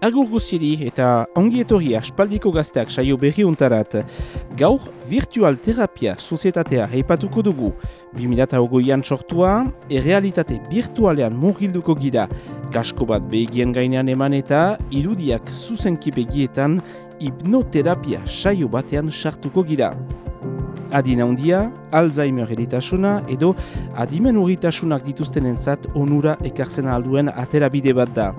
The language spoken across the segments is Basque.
Agur guziedi eta ongi etorri aspaldiko gazteak saio berri untarat. Gaur, virtual terapia sozietatea heipatuko dugu. 2008an sortua, errealitate virtualean murgilduko gira. Kasko bat behigien gainean eman eta irudiak zuzenki begietan hipnoterapia saio batean sartuko gira. Adina handia, Alzheimer editasuna edo adimen urritasunak dituzten entzat onura ekartzen alduen aterabide bat da.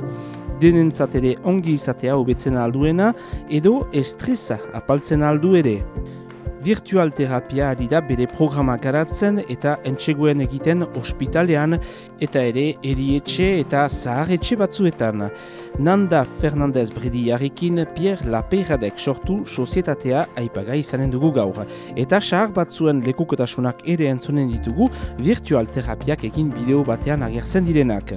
Denentzat ere ongi izatea hobetzen alduena edo estresa apaltzen aldu ere. Virtual terapia ari da bere programa garatzen eta entxegoen egiten ospitalean eta ere erietxe eta zaharretxe batzuetan. Nanda Fernandez Brediarekin Pierre Lapeiradek sortu sozietatea aipaga izanen dugu gaur. Eta sahar batzuen lekukotasunak ere entzonen ditugu virtual terapiak egin bideo batean agertzen direnak.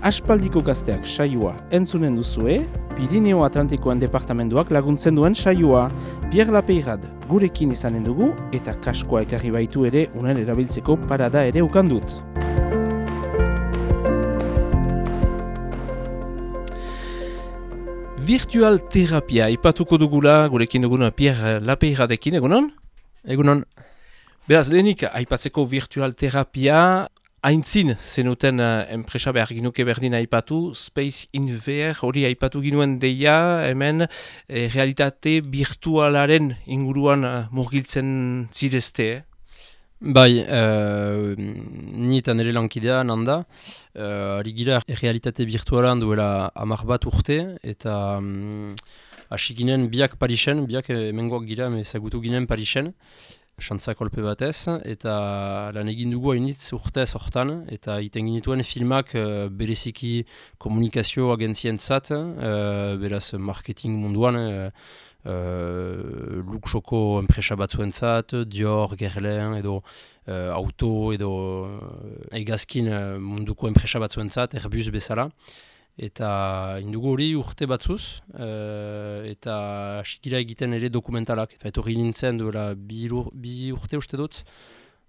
Aspaldiko gazteak saioa entzunen duzue, Pirineo Atlantikoan departamentuak laguntzen duen saioa. Pierre Lapeirad gurekin izanen dugu eta kaskoa ekarri baitu ere unen erabiltzeko parada ere ukandut. Virtual terapia ipatuko dugula gurekin duguna Pierre Lapeiradekin, egunon? Egunon. Beraz, lehenik, aipatzeko virtual terapia, Aintzin, zenuten uh, enpresa behar ginuke berdin aipatu, Space in VR hori aipatu ginuen deia, hemen eh, realitate virtualaren inguruan uh, murgiltzen zidezte, eh? Bai, uh, ni eta nire lankidea nanda, uh, ari gira realitate virtualan duela amar bat urte, eta um, hasi ginen biak Parisen, biak emengoak gira, ezagutu ginen Parisen, xantza kolpe batez, eta lan egin dugu hainitz urte hortan, eta iten ginituen filmak uh, bereziki komunikazio agentzien zat, uh, beraz marketing munduan, uh, uh, luxoko enpresa batzuen zat, Dior, Gerlen, edo uh, auto, edo uh, egazkin munduko enpresa batzuen zat, Airbus bezala eta indugu hori urte batzuz, uh, eta sikira egiten ere dokumentalak. Eta etorri nintzen duela bi, bi urte uste dut,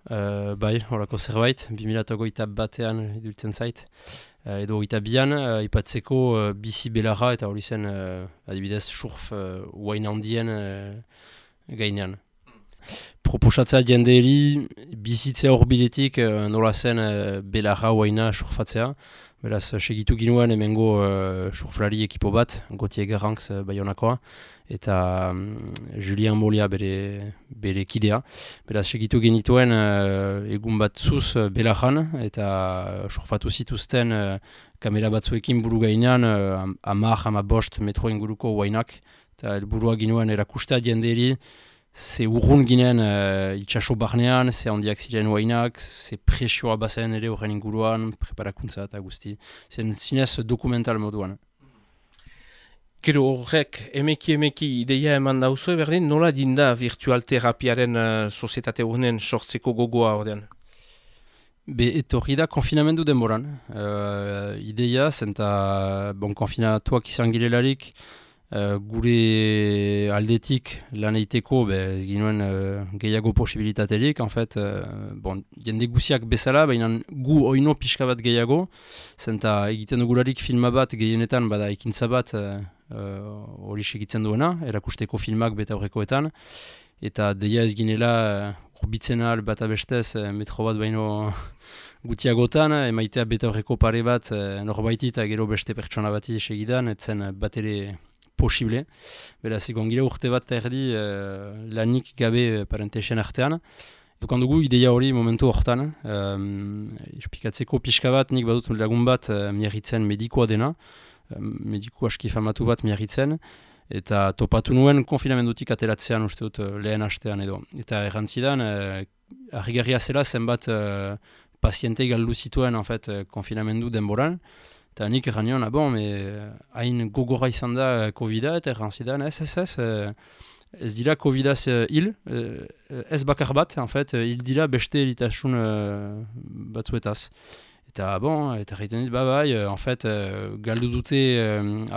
uh, bai, horako zerbait, 2008 batean idultzen zait. Uh, edo eta bian, uh, ipatzeko uh, bizi belarra eta hori zen, uh, adibidez, surf uh, wain handien uh, gainean. Proposatzea jende hori, bizitzea hor biletik uh, nola zen uh, belarra waina surfatzea, Beraz, segitu ginuen emengo uh, surflari ekipo bat, Gautier Gerranks uh, baionakoa, eta um, Julien Molia bere, bere kidea. Beraz, segitu genituen uh, egun bat zuz uh, belajan, eta surfatu zituzten uh, kamera batzuekin buru gainean, uh, amar, ama bost metro inguruko wainak, eta burua ginuen erakustea dienderi, ze urrun ginen uh, itxaso barnean, ze handiak ziren wainak, ze presioa bazen ere horren inguruan, preparakuntza eta guzti. Zen zinez dokumental moduan. Gero horrek, emeki emeki ideia eman dauzue berdin, nola dinda virtual terapiaren uh, sozietate horren sortzeko gogoa horren? Be, etorri da konfinamendu denboran. Uh, ideia, zenta, bon, konfinatuak izan girelarik, gure aldetik lan eiteko ez ginuen uh, gehiago posibilitaterik, en fait, uh, bon, jende guziak bezala, baina gu oino pixka bat gehiago, zenta egiten dugularik filma bat gehienetan, bada ekintza bat hori uh, segitzen duena, erakusteko filmak beta horrekoetan, eta deia ez ginela urbitzen ahal bat abestez metro bat baino gutiagotan, emaitea beta horreko pare bat norbaiti eta gero beste pertsona bati segidan, etzen bat ere posible. Beraz, egon gira urte bat erdi uh, lanik gabe uh, parentesen artean. Dukan dugu ideia hori momentu hortan. Um, Espikatzeko pixka bat, nik badut lagun bat uh, miarritzen medikoa dena. Um, mediku aski famatu bat miarritzen. Eta topatu nuen konfinamendutik atelatzean uste dut lehen hastean edo. Eta errantzidan, uh, argigarria zela zenbat uh, paziente galdu zituen en fait, konfinamendu denboran. Eta nik erran nion, bon, hain gogorra izan da COVID-a, eta erran zidan, ez, ez, ez, uh, ez dira COVID-az hil, uh, ez bakar bat, en fait, hil dira beste elitasun batzuetaz. Eta, bon, eta dit, ba, en fait, galdu dute uh,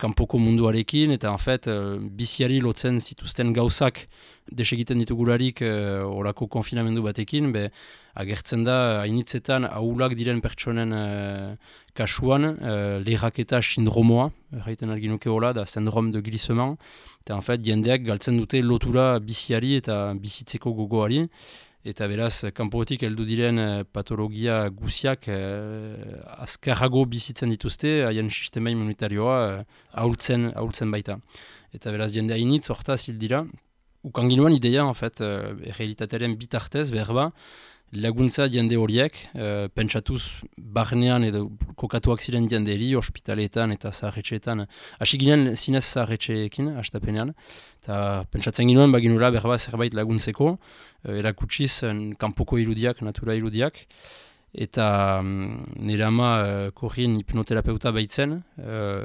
kanpoko munduarekin, eta en fet, uh, biziari lotzen zituzten gauzak desegiten ditugularik uh, orako konfinamendu batekin, be, agertzen da, hainitzetan, ahulak diren pertsonen uh, kasuan, uh, lehiraketa sindromoa, erraiten alginuke hola, da sindrom de glissement, eta en fet, jendeak galtzen dute lotura biziari eta bizitzeko gogoari, eta beraz, kanpoetik heldu diren eh, patologia guziak eh, azkarrago bizitzen dituzte, haien sistema immunitarioa eh, ahultzen, ahultzen baita. Eta beraz, jende hainitz, hortaz hil dira. Ukanginuan ideia, en fait, eh, realitatearen bitartez, berba, laguntza jende horiek, e, pentsatuz barnean edo kokatuak ziren jende hori, ospitaleetan eta zaharretxeetan, hasi ginen zinez zaharretxeekin, hastapenean, eta pentsatzen ginoen baginura berba zerbait laguntzeko, e, erakutsiz kanpoko irudiak, natura irudiak, eta um, nire ama uh, korrien hipnoterapeuta baitzen, uh,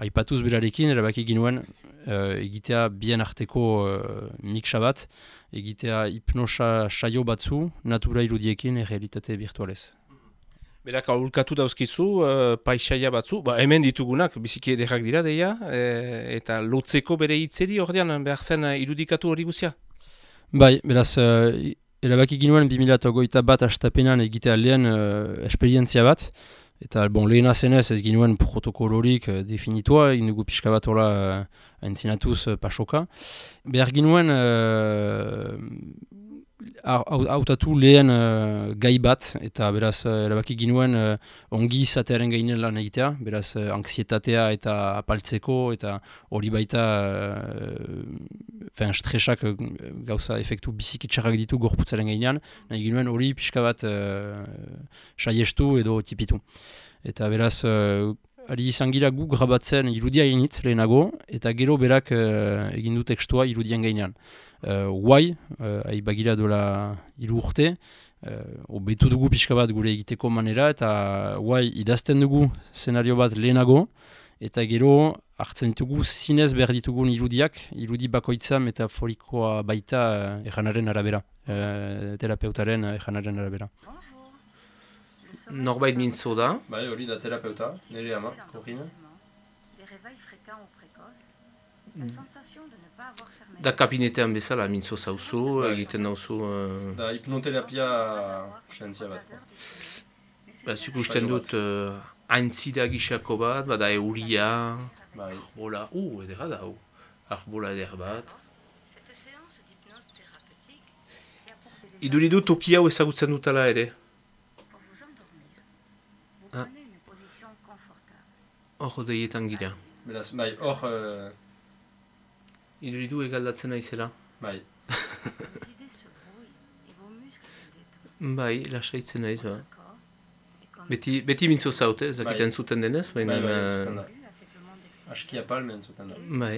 aipatuz berarekin, erabaki ginuen uh, egitea bien arteko uh, miksa bat, egitea hipnosa saio batzu, natura irudiekin errealitate virtualez. Berak aurkatu dauzkizu, uh, paisaia batzu, ba, hemen ditugunak, biziki ederrak dira deia, e, eta lotzeko bere hitzeri ordean behar zen irudikatu hori guzia? Bai, beraz, uh, erabaki ginuen 2008 bat astapenan egitea lehen uh, esperientzia bat, Eta bon, lehena zenez ez ginuen protokolorik uh, definitua, egin dugu pixka bat hola uh, pasoka. Behar ginuen hautatu lehen uh, gai bat, eta beraz, uh, erabaki ginuen uh, ongi izatearen gainen lan egitea, beraz, uh, anksietatea eta apaltzeko, eta hori baita uh, stresak uh, gauza efektu bizikitxarrak ditu gorputzaren gainean, nahi ginuen hori pixka bat uh, saiestu edo tipitu. Eta beraz, ari izan gira gu grabatzen irudia initz lehenago, eta gero berak uh, egin du tekstua irudien gainean. Uh, Guai, uh, ahi bagira dola iru urte, uh, obetu dugu pixka bat gure egiteko manera, eta guai idazten dugu szenario bat lehenago, eta gero hartzen ditugu zinez behar ditugun irudiak, irudi bakoitza metaforikoa baita uh, ejanaren arabera, uh, terapeutaren ejanaren arabera. Norbait mintzo da. Bai, hori da terapeuta, nire ama, korrina. Da kabinetean bezala mintzo zauzu, bai. egiten dauzu... Uh... Da hipnoterapia sentzia bat. Ba, Zikusten dut uh, aintzida gixako bat, bada euria, bai. arbola, uh, edera da, arbola eder bat. Iduridu toki hau ezagutzen dutala ere. Hor deietan gira. Beraz, bai, hor... Uh... Iduridu egaldatzen aizela. Bai. bai, lasaitzen aiz, ba. Beti, beti mintzo zaute, ez dakiten bai. zuten denez, baina... Bai, bai, zuten da. Askia palmen zuten da. Bai.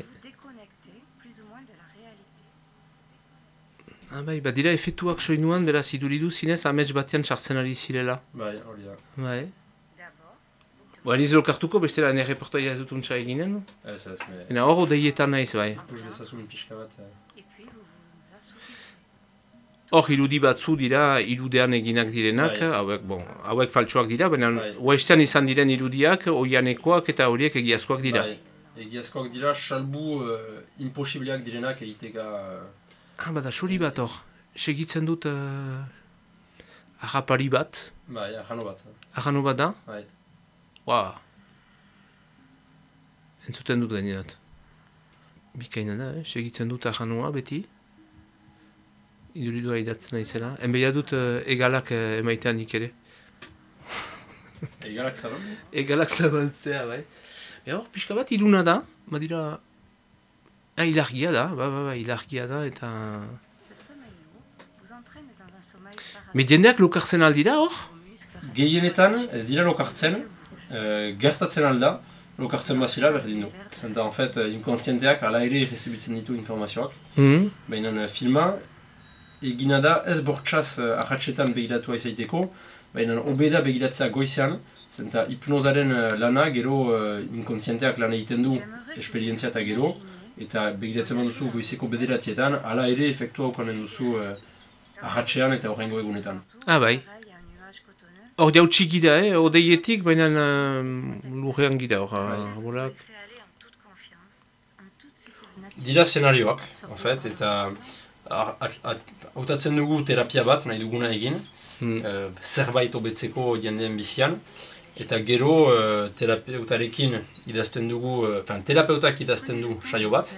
Ah, bai, bat dira efektuak soinuan, beraz iduridu zinez, amets batean sartzen ari zirela. Bai, hori da. Bai. Ba, niz lokartuko, beste da nire reportaia ez dutun txai ginen? Ez, ez, me... Ena hor odeietan naiz, bai. Puz dezazun pixka bat. Eh. Hor, irudi batzu dira, irudean eginak direnak, bai. hauek, bon, hauek faltsuak dira, baina bai. izan diren irudiak, oianekoak eta horiek egiazkoak dira. Bai. Egiazkoak dira, salbu uh, imposibliak direnak egiteka... Uh... Ah, bada, suri bat hor, segitzen dut uh, ahapari bat. Bai, ahano bat. Ahano bat da? Bai. Ua! Entzuten dut gainerat. Bikaina da, eh? segitzen dut ahanua beti. Iduridua idatzen naizela. Enbeia dut uh, egalak uh, emaitean nik ere. egalak zaban? Egalak zabantzea, bai. Ea hor, pixka bat iluna da, badira... Ah, ilargia da, ba, ba, ba, ilargia da, eta... Mediendeak lokartzen aldira hor? Gehienetan, ez dira lokartzen, uh, gertatzen alda, lokartzen bazila berdin du. Zenta, en fait, uh, inkontzienteak ala ere irrezibitzen ditu informazioak. Mm Baina uh, filma, egina da ez bortxaz uh, ahatsetan begiratu aizaiteko, baina obeda begiratzea goizean, zenta hipnozaren uh, lana gero uh, inkontzienteak lan egiten du esperientzia eta gero, eta begiratzen duzu goizeko bederatzietan, ala ere efektua okanen duzu uh, ahatsean eta horrengo egunetan. Ah, bai. Hor jautsi gira, eh? odeietik, baina uh, lurrean gira, hor, bai. dira szenarioak, en fait, eta hautatzen dugu terapia bat nahi duguna egin, hmm. uh, zerbait obetzeko jendeen bizian, eta gero uh, terapeutarekin idazten dugu, uh, terapeutak idazten du saio bat,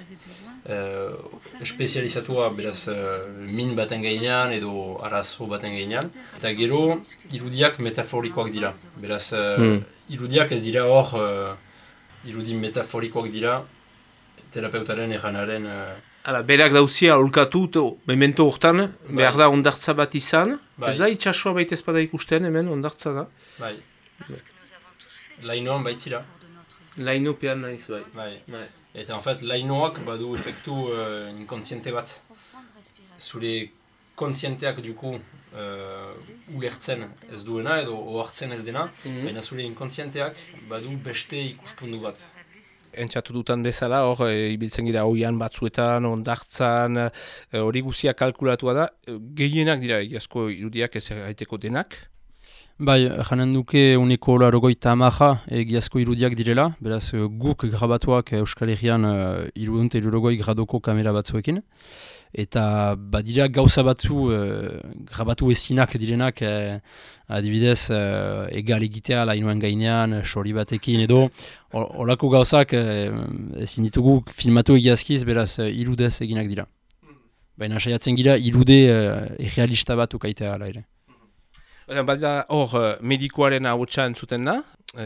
uh, espezializatua beraz uh, min baten gainean edo arazo baten gainean, eta gero irudiak metaforikoak dira, beraz uh, irudiak ez dira hor, uh, irudi metaforikoak dira, terapeutaren eganaren... Uh, Hala, berak dauzia olkatu, memento hortan, bai. behar da ondartza bat izan. Bai. Ez da, itxasua baita ezpada ikusten, hemen ondartza da. Bai. Lainoan baitzira. Laino pean nahiz, bai. bai. bai. Eta, en fait, lainoak badu efektu uh, inkontziente bat. Zure kontzienteak duku uh, ulertzen ez duena edo ohartzen ez dena, mm baina zure inkontzienteak badu beste ikuspundu bat entzatu dutan bezala, hor, e, ibiltzen gira hoian batzuetan, ondartzan, e, hori guzia kalkulatua da, e, gehienak dira egiazko irudiak ez gaiteko denak? Bai, janen duke uneko larogoi tamaja egiazko irudiak direla, beraz guk grabatuak Euskal Herrian irudunt irurogoi gradoko kamera batzuekin eta badira gauza batzu e, grabatu ezinak direnak e, adibidez e, egal egitea lainoen gainean, sori batekin edo olako gauzak e, ezin ditugu filmatu egiazkiz beraz e, irudez eginak dira. Baina saiatzen gira irude e, errealista bat ukaitea ala ere. Badira hor medikoaren hautsa entzuten da,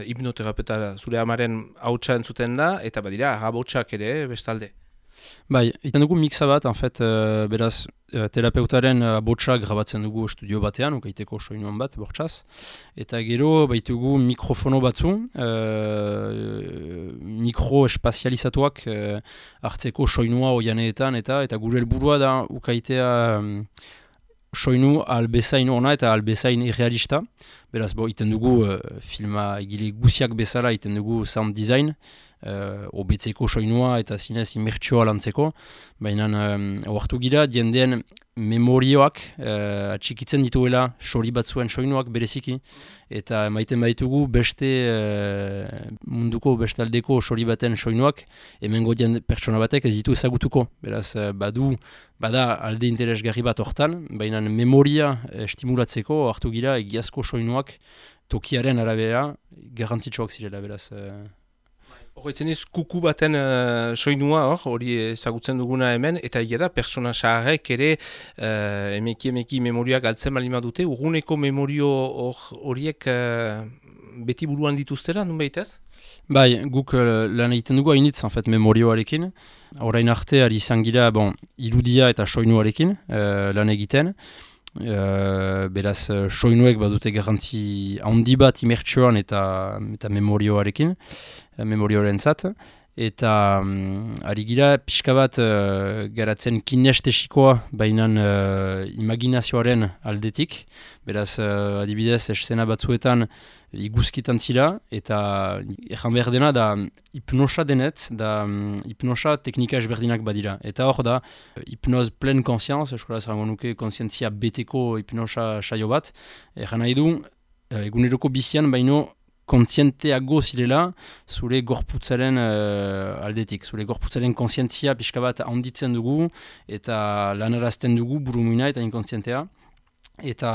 hipnoterapeuta zure amaren hautsa entzuten da, eta badira habotsak ere bestalde. Bai, iten dugu mixa bat, en fait, uh, beraz, terapeutaren botxak grabatzen dugu studio batean, ukaiteko soinuan bat, bortxaz. Eta gero, baitugu mikrofono batzu, uh, mikro espazializatuak uh, hartzeko soinua oianeetan, eta eta gure helburua da ukaitea um, soinu albezain ona eta albezain irrealista. Beraz, bo, iten dugu uh, filma egile guziak bezala, iten dugu sound design, uh, obetzeko soinua eta zinez imertsioa lantzeko. Baina, um, oartu gira, jendeen memorioak uh, atxikitzen dituela sori batzuen soinuak bereziki. Eta maiten baitugu beste uh, munduko bestaldeko sori baten soinuak, hemen godien pertsona batek ez ditu ezagutuko. Beraz, uh, badu, bada alde interesgarri bat hortan, baina memoria estimulatzeko hartu gira egiazko soinuak tokiaren arabera garrantzitsuak zirela, beraz. Horretzen ez, kuku baten uh, soinua hor, hori ezagutzen duguna hemen, eta da, persona saharek ere uh, emeki emeki memoriak altzen malima dute, urguneko memorio horiek uh, beti buruan dituztera, nun behitez? Bai, guk uh, lan egiten dugu hainitz, en fait, memorioarekin. Horain arte, ari izan gira, bon, irudia eta soinuarekin uh, lan egiten. Uh, beraz, soinuek badute garantzi handi bat imertxoan eta, eta memorioarekin. Memorioaren zat. Eta um, ari gira pixka bat uh, garatzen kinestesikoa bainan uh, imaginazioaren aldetik. Beraz, uh, adibidez, escena batzuetan iguzkitan zira, eta erran behar dena da hipnosa denet, da um, hipnosa teknika esberdinak badira. Eta hor da, hipnoz plen konsianz, eskola zarango nuke konsientzia beteko hipnosa saio bat, erran nahi du, eguneroko bizian baino kontzienteago zirela zure gorputzaren uh, aldetik. Zure gorputzaren kontzientzia pixka bat handitzen dugu eta lanarazten dugu burumuina eta inkontzientea. Eta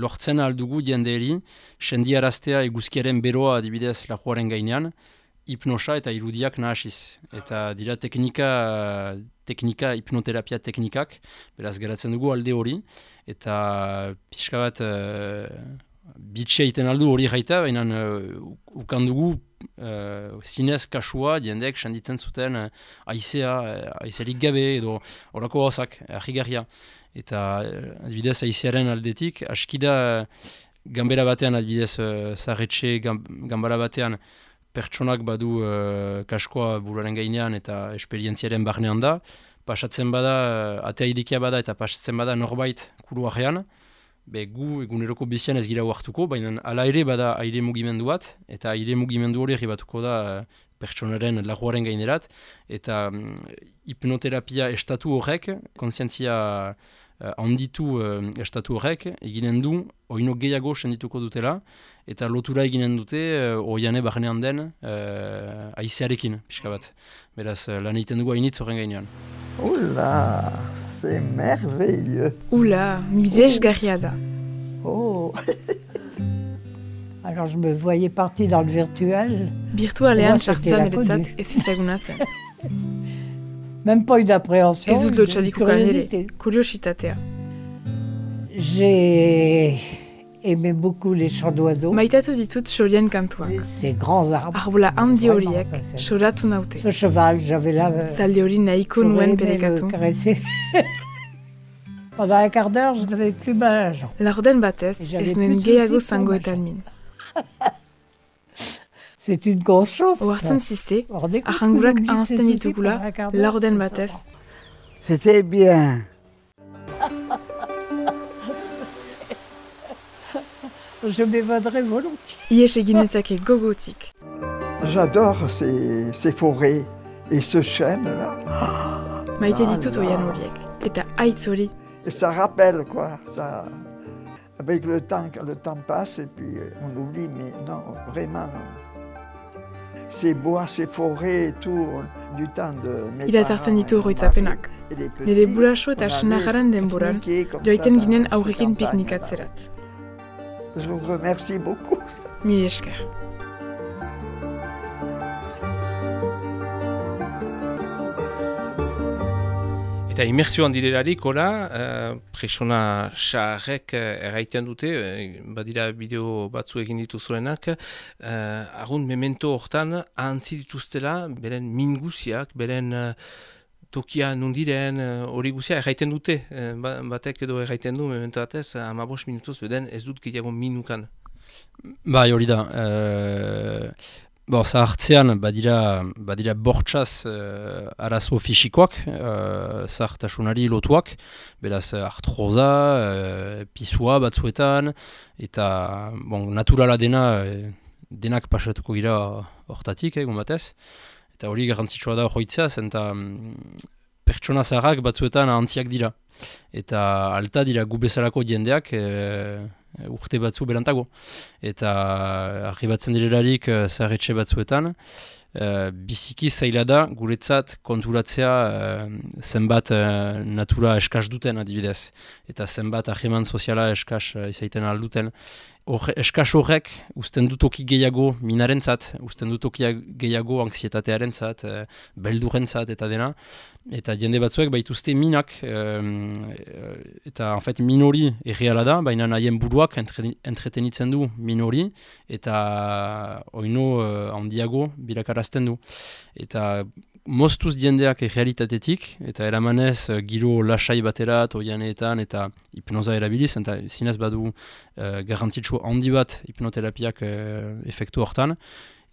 lortzen aldugu jenderi, sendiaraztea eguzkiaren beroa adibidez laguaren gainean, hipnosa eta irudiak nahasiz. Eta dira teknika, teknika, hipnoterapia teknikak, beraz geratzen dugu alde hori. Eta pixka bat... Uh, bitxe egiten aldu hori gaita, baina uh, ukandugu uh, zinez kasua jendeek sanditzen zuten uh, aizea, uh, aizerik gabe edo horako gauzak, ahigarria. Eta uh, adibidez aizearen aldetik, askida uh, gambera batean adibidez uh, zahetxe gambara batean pertsonak badu uh, kaskoa buruaren gainean eta esperientziaren barnean da, pasatzen bada, uh, atea idikia bada eta pasatzen bada norbait kuluarean, be gu eguneroko bizian ez gira huartuko, baina ala ere bada aire mugimendu bat, eta aire mugimendu hori batuko da uh, pertsonaren laguaren gainerat, eta um, hipnoterapia estatu horrek, konsientzia handitu estatu horrek, eginen du, oino gehiago sendituko dutela, eta lotura eginen dute, uh, oiane barnean den, uh, aizearekin, pixka bat. Beraz, lan egiten dugu hainitz horren gainean. Oula, c'est merveilleux. Oula, milej garriada. Oh. Alors je me voyais partie dans le virtuel. Virtualean sartzen eretzat ez ezaguna zen. Même pas eu d'appréhension. Ez dut ere, kuriositatea. J'ai aimé beaucoup les chants d'oiseaux. Maitatu ditut xorien kantuak. Ces grands arbres. Arbola handi horiek, xoratu naute. Ce cheval, j'avais là... Zaldi hori nahiko nuen perekatu. Pendant un quart d'heure, je n'avais plus ma jambe. Laurden batez, ez nuen gehiago zangoetan min. C'est une grosse chose. Oartzen ziste, ahangurak ahazten ditugula, laurden batez. C'était bien. Je m'évaderais volontiers. Ies egin ezake gogotik. J'adore ces, ces forêts et ce chêne-là. Maite ditut oian horiek, eta haitz hori. Et ça rappelle quoi, ça... Avec le temps, quand le temps passe, et puis on oublie, mais non, vraiment, ces bois, ces forêts et tout, du temps de mes Irazartzen ditu horroitzapenak. Nire buraso eta senajaren denboran, joaiten ginen aurrekin piknikatzerat. Je vous remercie beaucoup. Eta imertzioan direlarik, ora, uh, presona xarrek uh, erraiten dute, uh, badira bideo batzu egin dituzuenak, uh, argun memento hortan ahantzi dituztela, beren minguziak, beren uh, tokia nundiren, hori uh, guzia erraiten dute, uh, batek edo erraiten du, memento batez, amabos minutuz, beden ez dut gehiago minukan. Bai, hori da. Uh... Bo, zahartzean, badira, badira bortxaz uh, arazo fisikoak, uh, zahartasunari lotuak, beraz artroza, uh, pisua batzuetan, eta bon, naturala dena, denak pasatuko gira hortatik, egun batez. Eta hori garrantzitsua da horitzea, zenta um, pertsona zaharrak batzuetan antziak dira. Eta alta dira gubezarako jendeak, uh, urte batzu berantago. Eta arribatzen direlarik uh, zaharretxe batzuetan, uh, biziki zaila da guretzat konturatzea uh, zenbat uh, natura eskaz duten adibidez. Eta zenbat ahiman soziala eskaz uh, izaiten alduten. Or, eskaz horrek usten dutoki gehiago minarentzat, usten dutoki gehiago anksietatearentzat, uh, beldurentzat eta dena. Eta jende batzuek baituzte minak, um, eta en fait, minori erreala da, baina nahien buruak entre, entretenitzen du minori, eta oino uh, handiago bilakarazten du. Eta moztuz jendeak errealitatetik, eta eramanez uh, giro lasai baterat, oianeetan, eta hipnoza erabiliz, eta zinez badu uh, garantitxo handi bat hipnoterapiak uh, efektu hortan,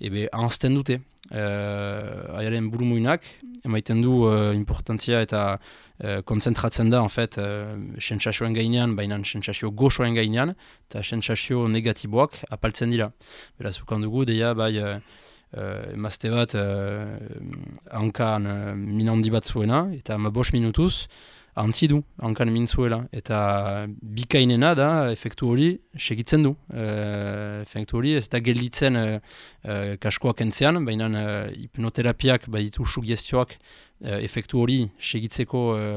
ebe ahazten dute. Uh, Aiaren buru muinak, emaiten du uh, importantzia eta uh, konzentratzen da, en fet, uh, sentsazioen gainean, baina sentsazio goxoen gainean, eta sentsazio negatiboak apaltzen dira. Beraz, ukan dugu, deia, bai, uh, uh, emazte bat, uh, hankan uh, minandi bat zuena, eta ma bos minutuz, antzi du, hankan mintzuela. Eta bikainena da, efektu hori, segitzen du. E, efektu hori ez da gelditzen e, e, kaskoak entzean, baina e, hipnoterapiak baditu sugestioak e, efektu hori segitzeko e,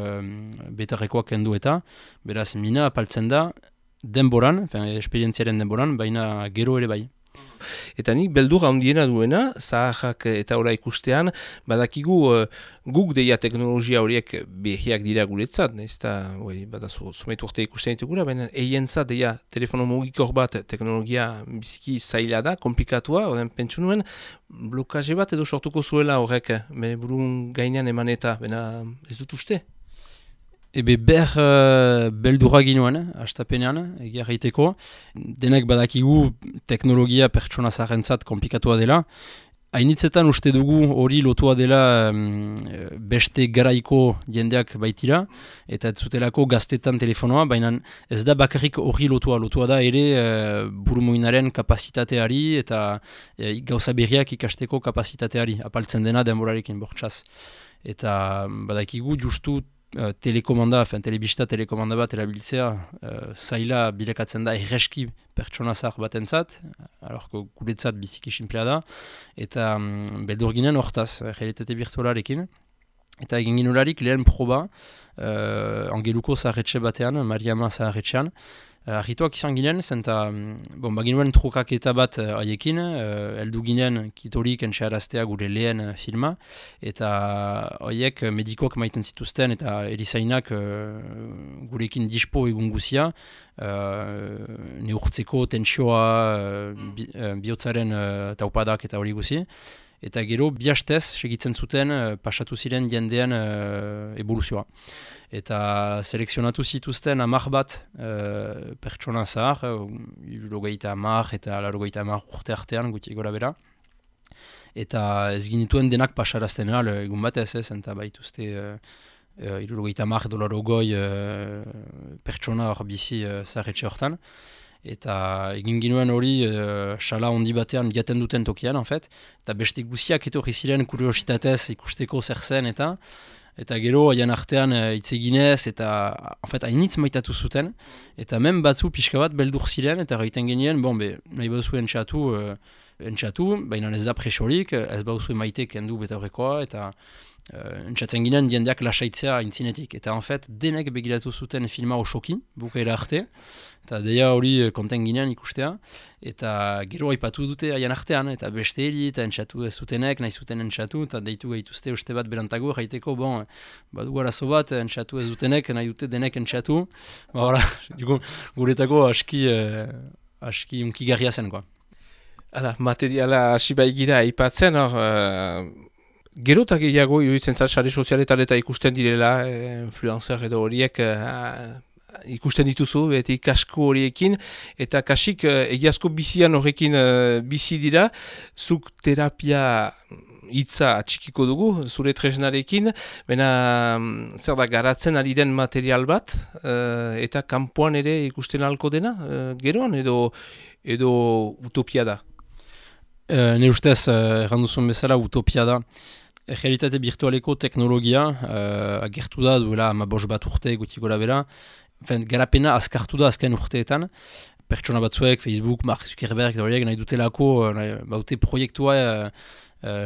betarrekoak kendu eta, beraz, mina apaltzen da, denboran, esperientziaren denboran, baina gero ere bai. Eta nik beldur handiena duena, zaharrak eta ora ikustean, badakigu uh, guk deia teknologia horiek behiak dira guretzat, ez da, bada zumeitu urte ikusten ditugula, baina eien zat deia telefono mugikor bat teknologia biziki zaila da, komplikatua, oden pentsu nuen, blokaje bat edo sortuko zuela horrek, bere burun gainean eman eta, baina ez dut uste? Ebe ber uh, beldurra ginoen, astapenean, egia gaiteko. Denek badakigu teknologia pertsona zarentzat komplikatua dela. Hainitzetan uste dugu hori lotua dela um, beste garaiko jendeak baitira, eta ez zutelako gaztetan telefonoa, baina ez da bakarrik hori lotua. Lotua da ere uh, burmuinaren kapasitateari eta uh, gauza berriak ikasteko kapasitateari, apaltzen dena denborarekin bortxaz. Eta badakigu justu uh, telekomanda, fen, telebista telekomanda bat erabiltzea, uh, zaila bilekatzen da erreski pertsona zahar batentzat, alorko guretzat biziki simplea da, eta um, beldur ginen hortaz, realitate virtualarekin. Eta egin ginularik lehen proba, uh, angeluko zaharretxe batean, Mariama zaharretxean, Arrituak izan ginen, zenta, mm, bon, baginuen trukaketa bat uh, aiekin, uh, eldu ginen kitorik entxearaztea gure lehen uh, filma, eta horiek uh, medikoak maiten zituzten eta erizainak uh, gurekin dispo egun guzia, uh, neurtzeko tentsioa, uh, bi, uh, bihotzaren uh, taupadak eta hori guzi, eta gero biastez segitzen zuten uh, pasatu ziren jendean uh, evoluzioa eta selekzionatu zituzten amar bat uh, pertsona zahar, uh, amar eta larogeita amar urte artean guti gora bera. Eta ez ginituen denak pasarazten al, egun batez ez, eta baituzte uh, uh, irurogeita amar edo larogoi uh, pertsona hor bizi uh, hortan. Eta egin ginuen hori uh, sala handi batean jaten duten tokian, en fait. Eta beste guziak etorri ziren kuriositatez ikusteko zer zen, eta eta gero haien artean eh, hitz eginez eta en fait hainitz maitatu zuten eta men batzu pixka bat beldur ziren eta gaiten genien bon be nahi baduzu entxatu uh, entxatu baina ez da presorik ez baduzu maite kendu beta horrekoa eta uh, entxatzen ginen diendeak lasaitzea intzinetik eta en fait denek begiratu zuten filma osoki bukaera arte. Eta deia hori eh, konten ginean ikustea, eta gero aipatu dute haien artean, eta beste heli, eta entxatu ez zutenek, nahi zuten entxatu, eta deitu gaituzte uste bat berantago, jaiteko, bon, badu arazo bat, entxatu ez zutenek, nahi dute denek entxatu, ba, ora, guretako aski, eh, aski unkigarria zen, koa. Hala, materiala hasi baigira aipatzen, hor, uh, gerotak gehiago, iruditzen zat, sare sozialetan eta ikusten direla, influencer edo horiek, ikusten dituzu, beti kasko horiekin, eta kasik uh, egiazko bizian horrekin uh, bizi dira, zuk terapia hitza atxikiko dugu, zure tresnarekin, bena mm, zer da garatzen ari den material bat, eta kanpoan ere ikusten halko dena, geroan, edo, edo utopia da? Uh, ne ustez, erranduzun bezala, utopia da. Realitate virtualeko teknologia, uh, agertu da duela ama bos bat urte guti gora bera, Fen, garapena azkartu da azken urteetan, pertsona batzuek, Facebook, Mark Zuckerberg, da horiek nahi dutelako, eh, nahi, baute proiektua uh,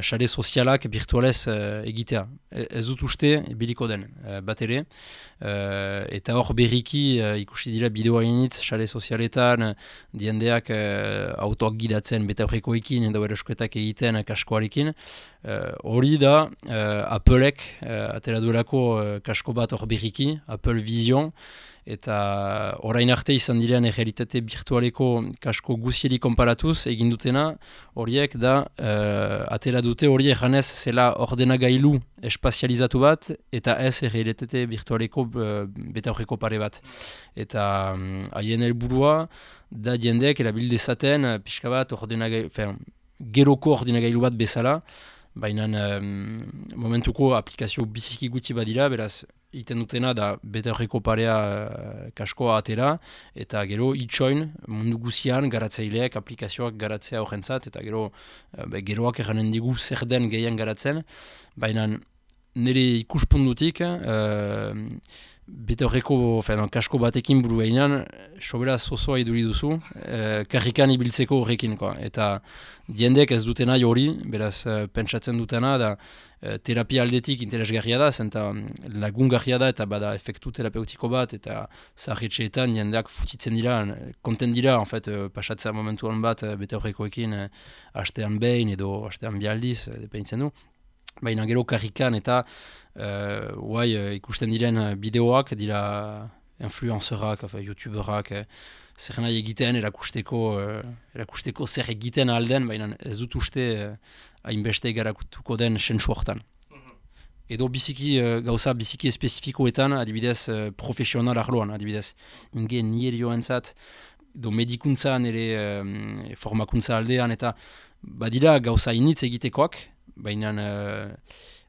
xare sozialak virtualez uh, egitea. E, ez dut uste, biliko den, uh, bat ere. Uh, eta hor berriki uh, ikusi dira bideoa initz, xare sozialetan, diendeak uh, autoak gidatzen beta horrekoekin, edo eroskoetak egiten kaskoarekin. Hori uh, da, uh, Appleek uh, atera duelako uh, kasko bat hor berriki, Apple Vision, eta orain arte izan diren realitate virtualeko kasko guzieri konparatuz egin dutena horiek da uh, atera dute hori eganez zela ordenagailu espazializatu bat eta ez realitate virtualeko uh, beta horreko pare bat. Eta um, haien helburua da jendeak erabilde zaten uh, pixka bat ordenagailu geroko ordenagailu bat bezala. Baina um, momentuko aplikazio biziki gutxi badira beraz iten dutena da bete horreko parea uh, kaskoa atera, eta gero itxoin mundu guzian garatzeileak aplikazioak garatzea horrentzat, eta gero uh, geroak eranen digu zer den gehien garatzen, baina nire ikuspundutik uh, bete horreko kasko batekin buru behinan, sobera zozoa iduri duzu, uh, karrikan ibiltzeko horrekin, eta diendek ez dutena hori, beraz pentsatzen dutena, da Eh, terapia aldetik interesgarria da, zenta mm, lagungarria da eta bada efektu terapeutiko bat eta zaharritxeetan jendeak futitzen dira, konten dira, en fait, uh, pasatzea momentuan bat bete horrekoekin uh, hastean behin edo hastean bialdiz, depeintzen du. Baina gero karrikan eta uh, ikusten diren bideoak dira influencerak, youtuberak, zer nahi egiten erakusteko, erakusteko zer egiten alden, baina ez dut uste hainbeste garakutuko den sensu hortan. Mhm. Edo biziki, uh, gauza biziki espezifikoetan, adibidez, uh, profesional arloan, adibidez. Inge nire joantzat, do medikuntza nire uh, formakuntza aldean, eta badira gauza initz egitekoak, baina uh,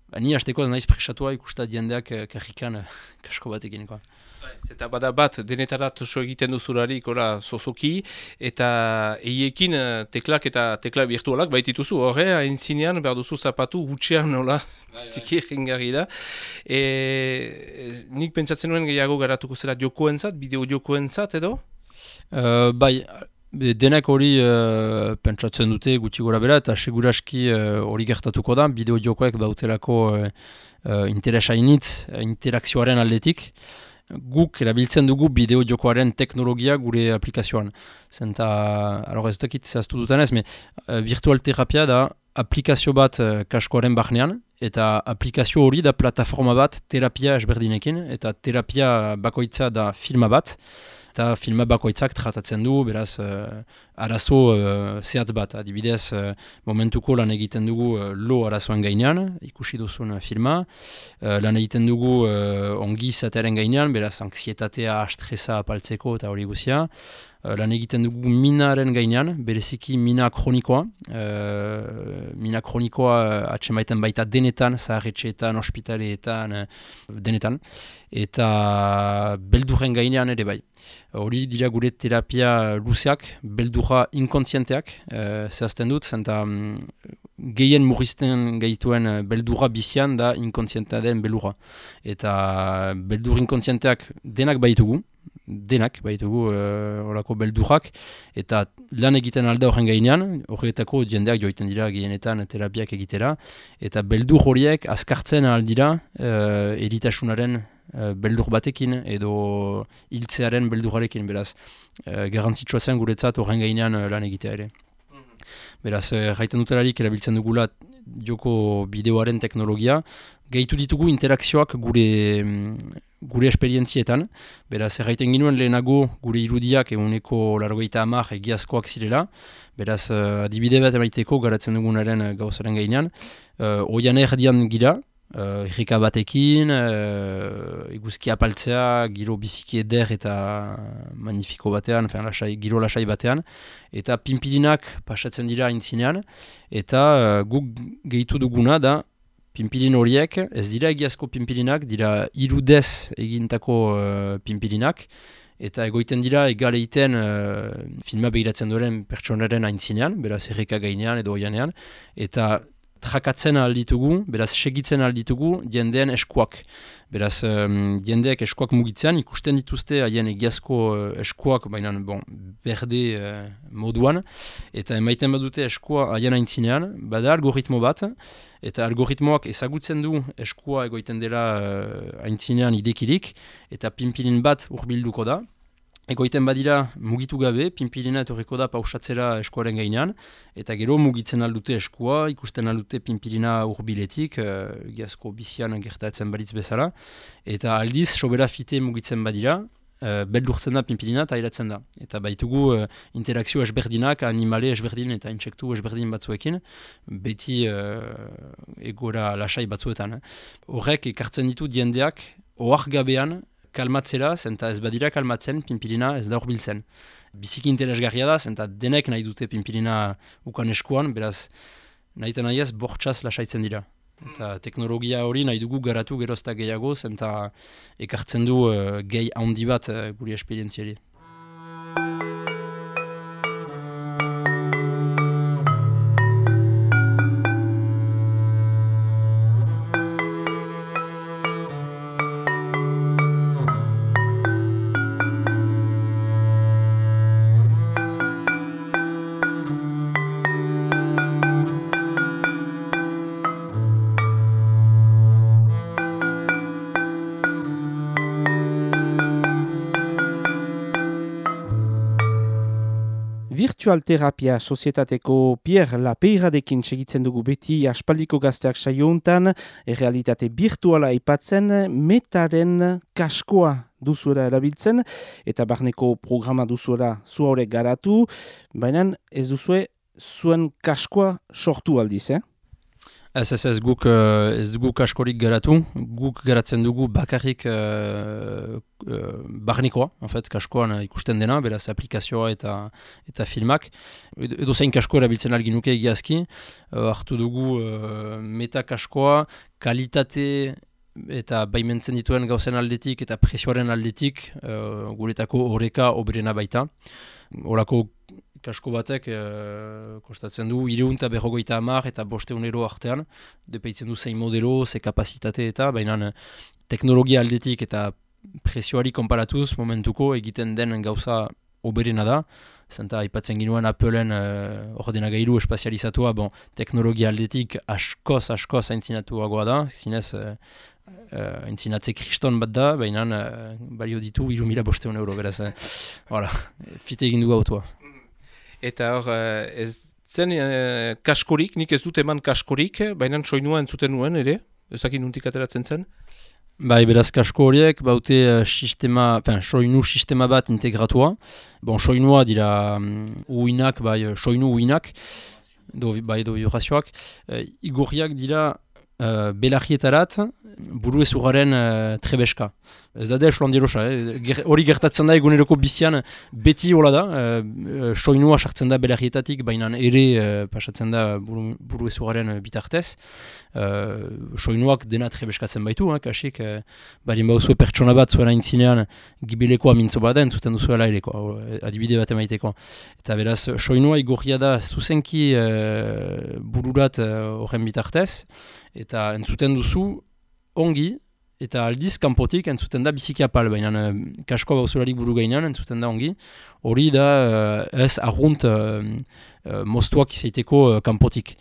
ba, ni hasteko naiz presatua ikustat jendeak uh, kajikan uh, kasko batekin. Eta bada bat, denetarat oso egiten duzularik, ora, zozoki, eta eiekin eh, teklak eta tekla virtualak baitituzu, horre, hain zinean, behar duzu zapatu, gutxean, nola, bai, bai. ziki egingarri da. E, nik pentsatzen nuen gehiago garatuko zela jokoentzat, bideo jokoentzat, edo? Uh, bai, denek hori uh, pentsatzen dute gutxi gora bera, eta seguraski hori uh, gertatuko da, bideo jokoek bautelako uh, uh, interesainitz, interakzioaren aldetik guk erabiltzen dugu bideo jokoaren teknologia gure aplikazioan. Zenta, alor ez dakit zehaztu duten ez, me, virtual terapia da aplikazio bat kaskoaren barnean, eta aplikazio hori da plataforma bat terapia esberdinekin, eta terapia bakoitza da filma bat, eta filma bakoitzak tratatzen du, beraz, uh, arazo uh, zehatz bat. Adibidez, uh, momentuko lan egiten dugu uh, lo arazoen gainean, ikusi duzun filma, uh, lan egiten dugu uh, ongi zateren gainean, beraz, anksietatea, astresa apaltzeko eta hori guzia, lan egiten dugu minaren gainean, bereziki mina kronikoa. Uh, mina kronikoa uh, atxemaiten baita denetan, zaharretxeetan, ospitaleetan, denetan. Eta beldurren gainean ere bai. Hori dira gure terapia luzeak, beldurra inkontzienteak, uh, zehazten dut, zenta um, gehien murrizten gaituen beldurra bizian da inkontzientea den beldurra. Eta beldur inkontzienteak denak baitugu, denak, baitugu horako uh, beldurrak, eta lan egiten alda horren gainean, horretako jendeak joiten dira gehienetan terapiak egitera, eta beldur horiek azkartzen aldira uh, eritasunaren uh, beldur batekin, edo hiltzearen beldurarekin, beraz, uh, garantzitsua zen guretzat horren gainean lan egitea ere. Beraz, jaiten dutelarik erabiltzen dugula joko bideoaren teknologia, gehitu ditugu interakzioak gure mm, gure esperientzietan, beraz erraiten ginuen lehenago gure irudiak eguneko largoita amak egiazkoak zirela, beraz uh, adibide bat emaiteko garatzen dugunaren uh, gauzaren gainean, uh, oian erdian gira, uh, errika batekin, uh, eguzki apaltzea, giro biziki eder eta magnifiko batean, fen, lasai, giro lasai batean, eta pimpilinak pasatzen dira intzinean, eta uh, guk gehitu duguna da, Pimpilin horiek, ez dira egiazko pimpilinak, dira irudez egintako uh, pimpilinak, eta egoiten dira egaleiten uh, filma begiratzen duren pertsonaren aintzinean, beraz erreka gainean edo oianean, eta trakatzen alditugu, beraz segitzen alditugu jendean eskuak. Beraz, um, jendeak eskuak mugitzean, ikusten dituzte haien egiazko uh, eskuak, baina bon, berde uh, moduan, eta emaiten badute eskua haien aintzinean, bada algoritmo bat, eta algoritmoak ezagutzen du eskua egoiten dela uh, aintzinean idekirik, eta pinpilin bat urbilduko da, Egoiten badira mugitu gabe, pinpilina etorriko da pausatzera eskuaren gainean, eta gero mugitzen aldute eskua, ikusten aldute pinpilina urbiletik, uh, giazko bizian gertatzen balitz bezala, eta aldiz sobera fite mugitzen badira, uh, beldurtzen da pinpilina eta iratzen da. Eta baitugu uh, interakzio esberdinak, animale esberdin eta intsektu esberdin batzuekin, beti uh, egora lasai batzuetan. Horrek ekartzen ditu diendeak, ohar gabean, kalmatzera, zenta ez badira kalmatzen, pinpilina ez da horbiltzen. Biziki interesgarria da, zenta denek nahi dute pinpilina ukan eskuan, beraz, nahi eta nahi ez bortxaz lasaitzen dira. Eta teknologia hori nahi dugu garatu gerozta gehiago, zenta ekartzen du uh, gehi handi bat uh, guri esperientziari. Virtual Terapia Sozietateko Pierre Lapeiradekin segitzen dugu beti aspaldiko gazteak saio untan, errealitate virtuala ipatzen, metaren kaskoa duzuera erabiltzen, eta barneko programa duzuera zuaure garatu, baina ez duzue zuen kaskoa sortu aldiz, eh? Ez ez ez guk uh, ez dugu kaskorik garatu, guk garatzen dugu bakarrik uh, uh, barnikoa, en fait, kaskoan ikusten dena, beraz aplikazioa eta eta filmak. Edo zein kasko erabiltzen algin nuke egiazki, uh, hartu dugu uh, meta kaskoa, kalitate eta baimentzen dituen gauzen aldetik eta presioaren aldetik uh, guretako horreka obrena baita. Horako kasko batek uh, kostatzen du ireunta berrogoita amar eta boste unero artean, depeitzen du zein modelo, ze kapazitate eta, baina teknologia aldetik eta presioari konparatuz momentuko egiten den gauza oberena da, zenta aipatzen ginuen Appleen uh, ordenagailu espazializatua, bon, teknologia aldetik askoz, askoz aintzinatuagoa da, zinez uh, uh, aintzinatze kriston bat da, baina uh, balio ditu iru mila bosteun euro, beraz, uh, voilà, fite egin du autoa. Eta hor, ez zen uh, kaskorik, nik ez dut eman kaskorik, baina soinua entzuten nuen, ere? Ezakin nuntik ateratzen zen? Bai, beraz kasko horiek, baute uh, sistema, fin, soinu sistema bat integratua. Bon, soinua dira um, uinak, bai, soinu uinak, do, bai, do vibrazioak. Uh, igurriak dira uh, belarrietarat, buru ezugaren uh, trebeska. Ez da da esulan dirosa, eh? hori gertatzen da eguneroko bizian beti hola da, uh, soinua sartzen da belarrietatik, baina ere uh, pasatzen da buru, buru ezugaren bitartez. Uh, soinuak dena trebeskatzen baitu, eh? kasik, uh, barin bauzue pertsona bat zuen aintzinean gibilekoa mintzo bat den, zuten duzuela ere, adibide bat emaiteko. Eta beraz, soinua igorria da zuzenki uh, bururat horren uh, bitartez, eta entzuten duzu ongi, eta aldiz kanpotik entzuten da biziki apal, baina uh, kaskoa bauzularik buru gainean entzuten da ongi. Hori da uh, ez argunt uh, uh, moztuak izaiteko uh, kanpotik.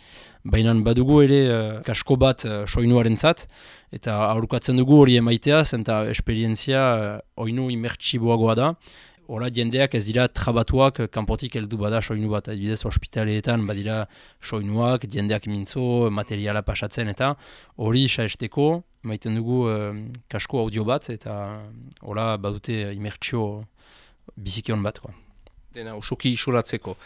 Baina badugu ere uh, kasko bat uh, soinuaren zat, eta aurkatzen dugu hori emaitea, zenta esperientzia uh, oinu imertsiboagoa da. Hora jendeak ez dira trabatuak kanpotik heldu bada soinu bat, adibidez ospitaleetan badira soinuak, jendeak mintzo, materiala pasatzen eta hori saesteko, maiten dugu uh, kasko audio bat eta hola badute imertsio bizikion bat. Ko. Dena, osoki isolatzeko.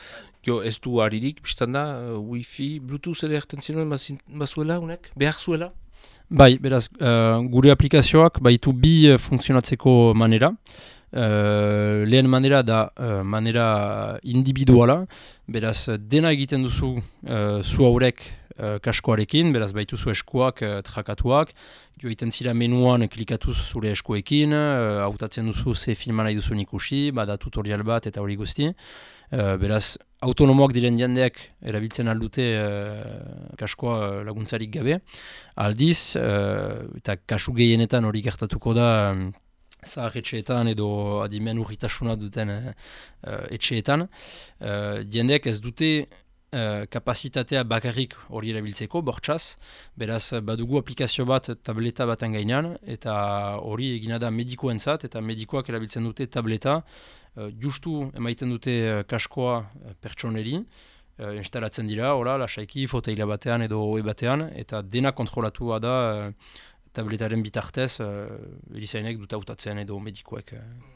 Jo, ez du haririk, biztan da, uh, wifi, bluetooth ere erten zinuen bazuela, unek? Behar zuela? Bai, beraz, uh, gure aplikazioak baitu bi uh, funtzionatzeko manera. Uh, lehen manera da uh, manera individuala, beraz dena egiten duzu uh, zu haurek uh, kaskoarekin, beraz baituzu eskuak uh, trakatuak, joiten zira menuan klikatuz zure eskuekin, uh, hautatzen duzu ze filma nahi duzu ikusi, bada tutorial bat eta hori guzti. Uh, beraz, autonomoak diren jendeak erabiltzen aldute uh, kaskoa laguntzarik gabe. Aldiz, uh, eta kasu gehienetan hori gertatuko da, zahar etxeetan edo adimen urritasuna duten uh, etxeetan. Uh, jendeak ez dute uh, kapasitatea bakarrik hori erabiltzeko, bortxaz. Beraz, badugu aplikazio bat tableta baten gainean, eta hori egina da medikoentzat eta medikoak erabiltzen dute tableta. Uh, justu emaiten dute uh, kaskoa uh, pertsoneri, uh, instalatzen dira, ora, lasaiki, foteila batean edo oe batean, eta dena kontrolatua da tabletaren bitartez, uh, erizainek dut autatzen edo medikoek. Uh,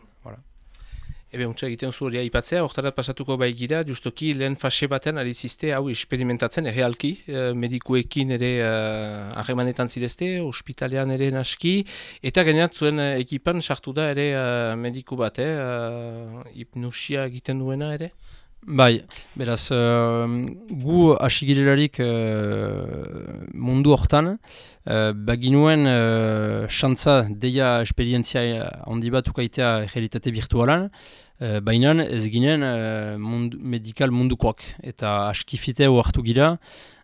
Ebe, untsa egiten zu hori aipatzea, hortara pasatuko bai gira, justoki lehen fase baten alizizte hau experimentatzen, errealki, uh, medikuekin ere harremanetan uh, zirezte, ospitalean ere naski, eta gainerat zuen ekipan sartu da ere uh, mediku bat, eh, uh, hipnosia egiten duena ere? Bai, beraz, uh, gu asigirelarik uh, mundu hortan, uh, baginuen uh, xantza deia esperientzia handi bat ukaitea realitate virtualan, uh, baina ez ginen uh, mundu, medikal mundukoak, eta askifite hartu gira,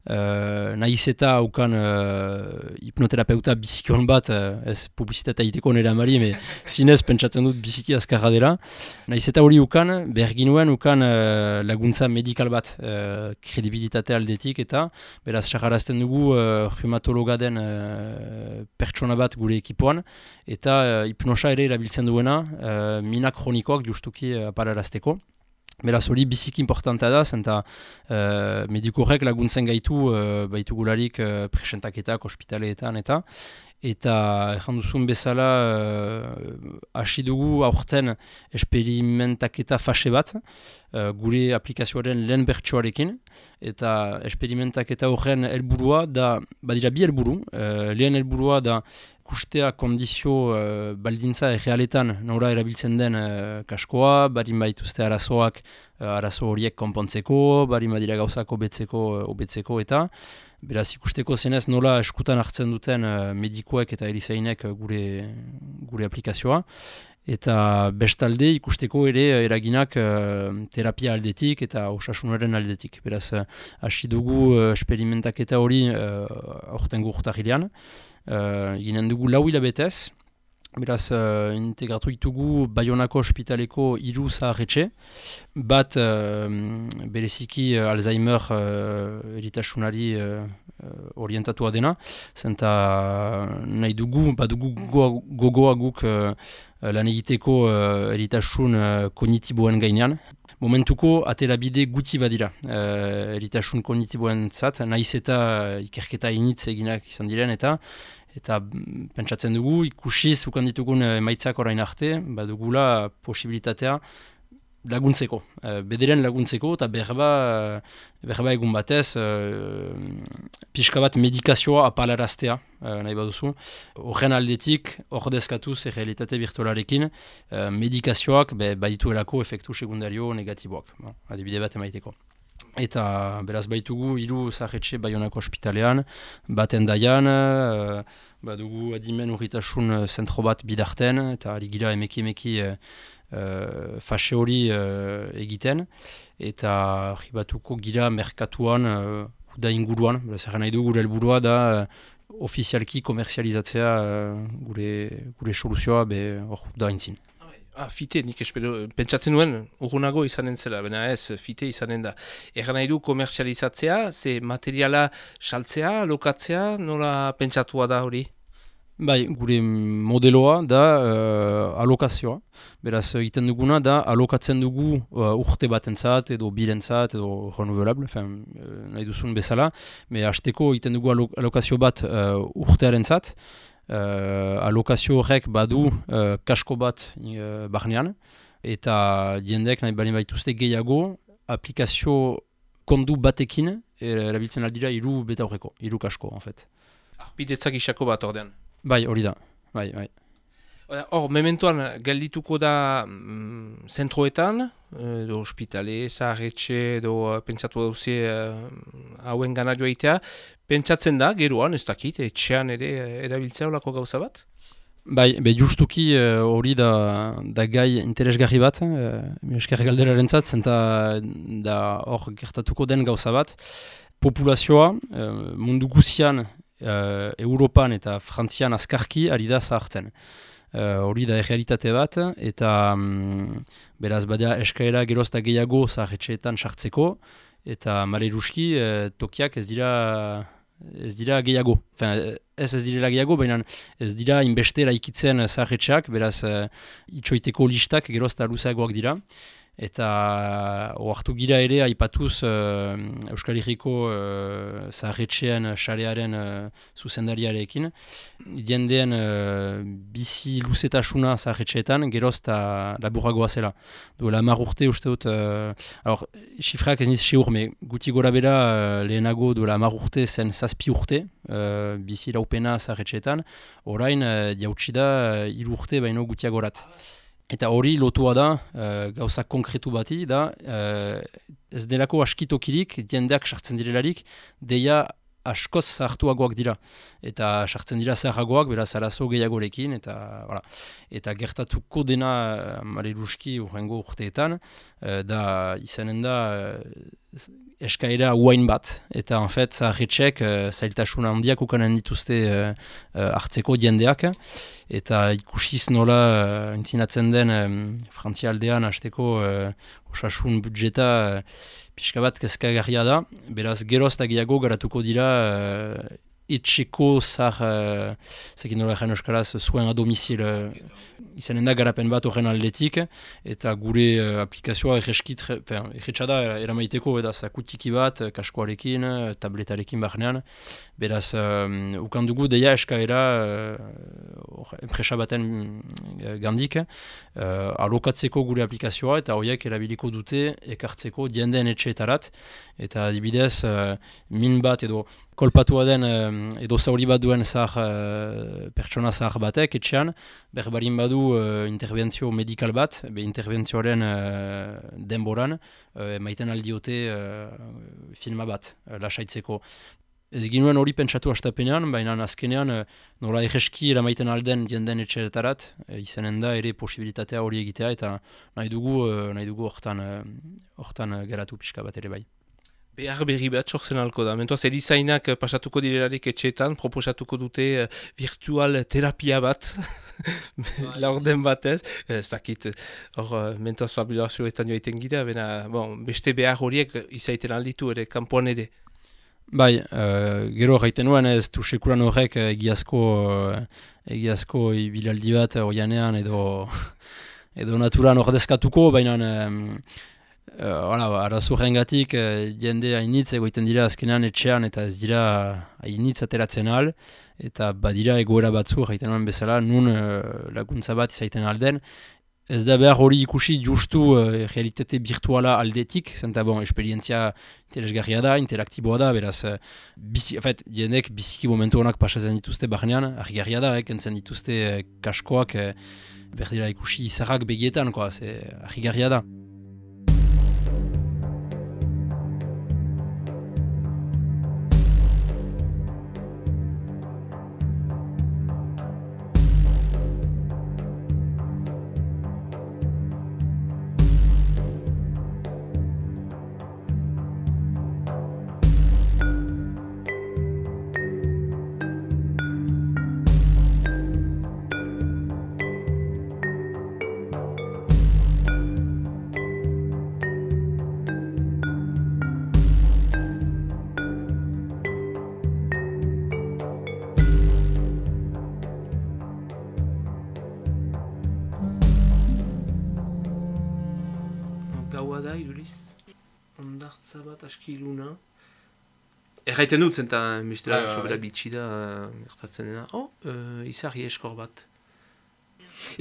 Uh, nahiz eta haukan uh, hipnoterapeuta bizikion bat, uh, ez publizitatea iteko nire amari, me zinez pentsatzen dut biziki azkarra dela. Nahiz eta hori ukan, behar ginuen ukan uh, laguntza medikal bat uh, kredibilitate aldetik eta beraz sakarazten dugu uh, rheumatologa den uh, pertsona bat gure ekipoan eta uh, hipnosa ere erabiltzen duena uh, minak kronikoak justuki apararazteko. Beraz hori biziki importantea da, zenta uh, medikurrek laguntzen gaitu uh, baitu gularik uh, presentaketak ospitaleetan eta eta ezan duzun bezala hasi uh, dugu aurten esperimentaketa fase bat uh, gure aplikazioaren lehen bertsoarekin eta esperimentaketa horren helburua da, badira bi helburu, uh, lehen helburua da ikustea kondizio uh, baldintza errealetan nora erabiltzen den uh, kaskoa, barin baituzte arazoak uh, arazo horiek konpontzeko, barin badira gauzako betzeko, uh, eta beraz ikusteko zenez nola eskutan hartzen duten uh, medikoek eta erizainek gure, gure aplikazioa. Eta bestalde ikusteko ere eraginak uh, terapia aldetik eta osasunaren aldetik. Beraz, hasi dugu uh, esperimentaketa hori uh, aurten gurtahilean. Uh, ginen dugu lau hilabetez, beraz uh, integratu ditugu Bayonako ospitaleko hiru zaharretxe, bat uh, bereziki uh, Alzheimer uh, eritasunari uh, orientatua dena, zenta nahi dugu, bat dugu gogoa guk uh, lan egiteko uh, eritasun uh, kognitiboen gainean, Momentuko atera bide guti badira. Uh, eritasun kognitiboen zat, nahiz eta ikerketa initz eginak izan diren eta eta pentsatzen dugu ikusiz ukan ditugun emaitzak orain arte, badugula posibilitatea laguntzeko, uh, bederen laguntzeko eta berba, berba egun batez uh, pixka bat medikazioa apalaraztea uh, nahi baduzu. Horren aldetik, ordezkatuz errealitate virtualarekin, uh, medikazioak be, badituelako efektu sekundario negatiboak, bon, adibide bat emaiteko. Eta beraz baitugu hiru zahetxe Bayonako ospitalean, baten daian, uh, badugu adimen urritasun zentro bat bidarten, eta ari gira emeki emeki uh, fase hori uh, egiten eta ribatuko gira merkatuan uh, da inguruan, zer nahi du gure helburua da uh, ofizialki komerzializatzea uh, gure, gure soluzioa be hor da intzin. Ah, fite, nik espero, pentsatzen nuen, urgunago izanen zela, baina ez, fite izanen da. Egan nahi du komerzializatzea, ze materiala saltzea, lokatzea, nola pentsatua da hori? Bai, gure modeloa da uh, alokazioa. Beraz, egiten duguna da alokatzen dugu uh, urte batentzat edo birentzat edo renouvelable, fin, uh, nahi duzun bezala. Me hasteko egiten dugu alokazio bat uh, urtearen zat. Uh, alokazio horrek badu uh, kasko bat uh, barnean. Eta jendek nahi bali baituzte gehiago aplikazio kondu batekin erabiltzen aldira iru beta horreko, iru kasko, en fait. Arpidetzak isako bat ordean. Bai, hori da. Bai, bai. Hor, mementoan, geldituko da mm, zentroetan, edo ospitale, zaharretxe, edo uh, pentsatu dauzi uh, hauen gana joaitea. Pentsatzen da, geroan, ez dakit, etxean ere uh, erabiltzea olako gauza bat? Bai, be justuki hori da, da gai interesgarri bat, uh, eskerri galderaren zat, zenta da hor gertatuko den gauza bat. Populazioa, mundu guzian uh, Europan eta Frantzian azkarki ari da zahartzen. Uh, hori da errealitate bat, eta um, beraz badea eskaera gerozta gehiago zaharretxeetan sartzeko, eta mare ruski uh, tokiak ez dira ez dira gehiago. Enfin, ez ez direla gehiago, baina ez dira inbestera ikitzen zaharretxeak, beraz uh, itxoiteko listak gerozta luzeagoak dira eta oartu gira ere aipatuz uh, Euskal Herriko uh, zaharretxean xarearen uh, zuzendariarekin. Diendeen uh, bizi luzetasuna zaharretxeetan geroz eta laburragoa zela. Duela mar urte uste dut, uh, alor, xifrak ez niz seur, me guti gora bera uh, lehenago duela mar urte zen zazpi urte, uh, bizi laupena zaharretxeetan, orain uh, diautsi da uh, urte baino gutiagorat. Eta hori lotua da, uh, gauza konkretu bati, da uh, ez delako askitokirik, diendeak sartzen direlarik, deia askoz zahartuagoak dira. Eta sartzen dira zaharragoak, beraz arazo gehiagorekin, eta, voilà. eta gertatuko dena uh, maleruski urrengo urteetan, uh, da izanen da eskaera uain bat, eta en fet, zaharretxek, uh, zailtasuna handiak ukanen dituzte uh, hartzeko jendeak, eta ikusiz nola uh, entzinatzen den um, Frantzia aldean hasteko uh, osasun budjeta uh, pixka bat kezkagarria da, beraz geroz eta gehiago garatuko dira uh, etxeko zar, uh, zekin nola egin euskaraz, zuen a domizil uh, izanen da garapen bat horren aldetik, eta gure uh, aplikazioa egeskit, egetxada eramaiteko, eta zakutiki bat, kaskoarekin, tabletarekin barnean, beraz, um, ukan dugu deia eskaera uh, enpresa baten uh, gandik, uh, alokatzeko gure aplikazioa, eta horiek erabiliko dute ekartzeko dienden etxeetarat, eta adibidez, uh, min bat edo kolpatua den edo zauri bat duen zahar, uh, pertsona zahar batek etxean, berbarin badu uh, interventzio medikal bat, be interventzioaren uh, denboran, maiten aldiote filma bat, lasaitzeko. Ez ginuen hori pentsatu astapenean, baina azkenean nola egeski eramaiten alden jenden etxeretarat, e, izanen da ere posibilitatea hori egitea eta nahi dugu, nahi dugu hortan, hortan geratu pixka bat ere bai. Behar berri bat sortzen alko da. Mentoaz, erizainak eh, pasatuko direlarik etxeetan, proposatuko dute uh, virtual terapia bat, bai. laur den batez. Eh, ez dakit, hor, uh, mentoaz fabulazioetan joaiten gira, bena, bon, beste behar horiek izaiten alditu ere, kanpoan ere. Bai, uh, gero gaiten nuen ez du sekuran horrek egiazko, uh, egiazko ibilaldi bat oianean edo, edo naturan ordezkatuko, baina... Hala, uh, arazo gatik, uh, jende hainitz egoiten dira azkenean etxean eta ez dira hainitz ateratzen al, eta badira egoera batzu, jaiten nuen bezala, nun uh, laguntza bat izaiten alden. Ez da behar hori ikusi justu uh, realitate virtuala aldetik, zenta bon, esperientzia interesgarria da, interaktiboa da, beraz, uh, bizi, afet, jendek biziki momentu honak pasazen dituzte barnean, argigarria da, eh, kentzen dituzte uh, kaskoak, uh, berdira ikusi izarrak begietan, koa, argigarria da. Erraiten dut zenta, mistera, bai, bai, sobera bai. bitxi da, ertatzen dena. Oh, uh, izarri eskor bat.